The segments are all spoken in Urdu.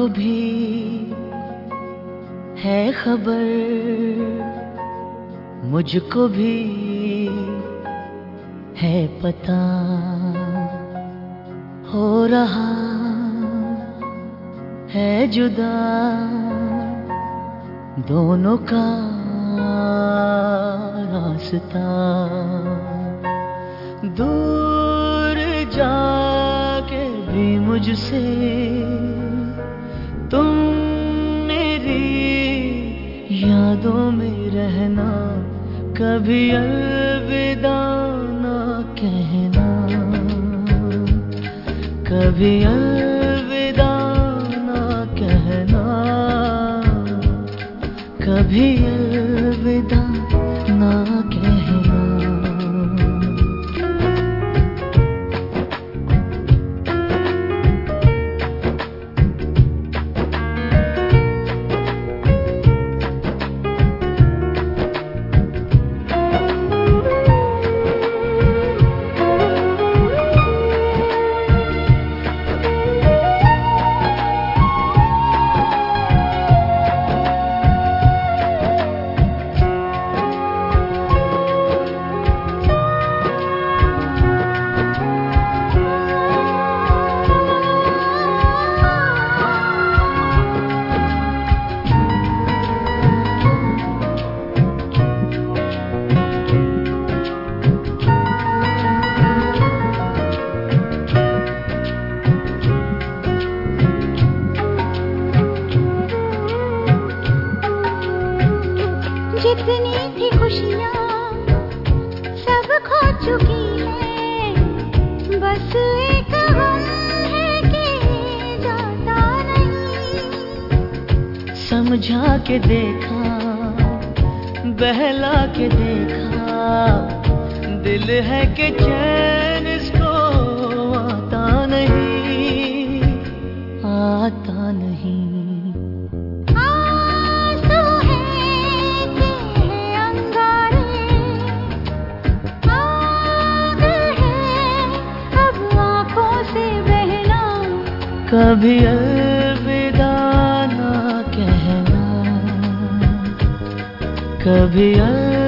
کو بھی ہے خبر مجھ کو بھی ہے پتا ہو رہا ہے جدا دونوں کا راستہ دور جا کے بھی مجھ سے تم میری یادوں میں رہنا کبھی الوداع نہ کہنا۔ کبھی الوداع نہ کہنا۔ کبھی سمجھا کے دیکھا بہلا کے دیکھا دل ہے کہ چین کبھی الوداع نہ کہنا کبھی الوداع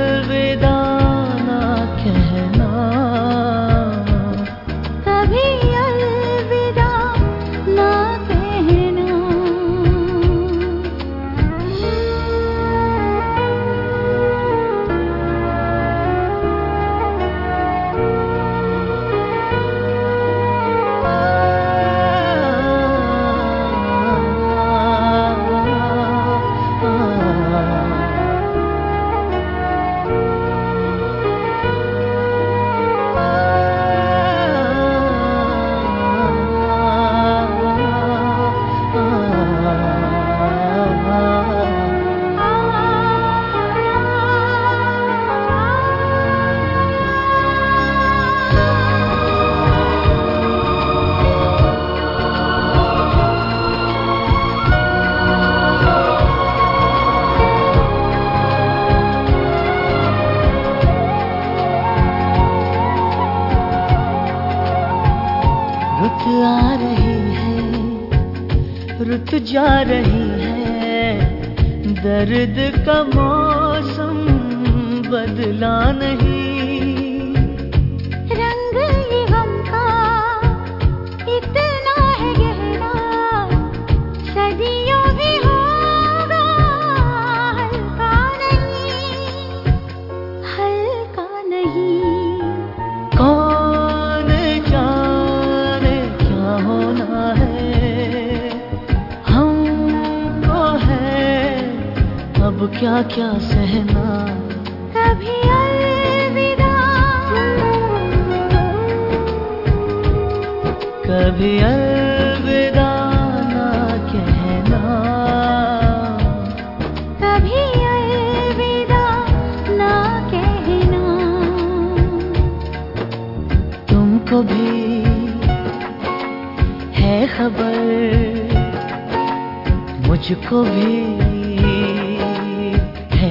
درد کا موسم بدلا نہیں۔ کیا کیا سہنا۔ کبھی الوداع۔ کبھی الوداع نہ کہنا۔ کبھی الوداع نہ کہنا۔ تم کو بھی ہے خبر مجھ کو بھی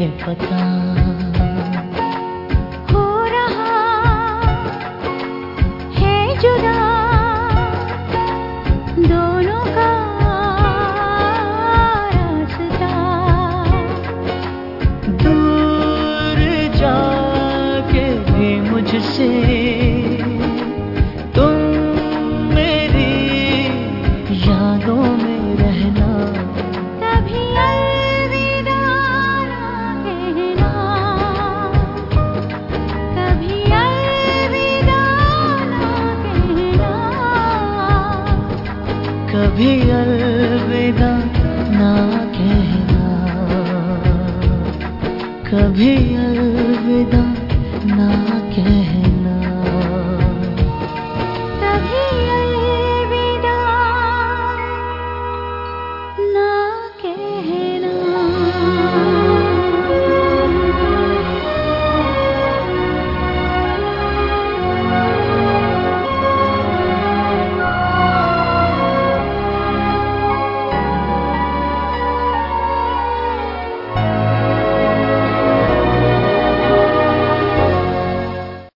ہے پتا ہو کبھی الوداع نہ کہنا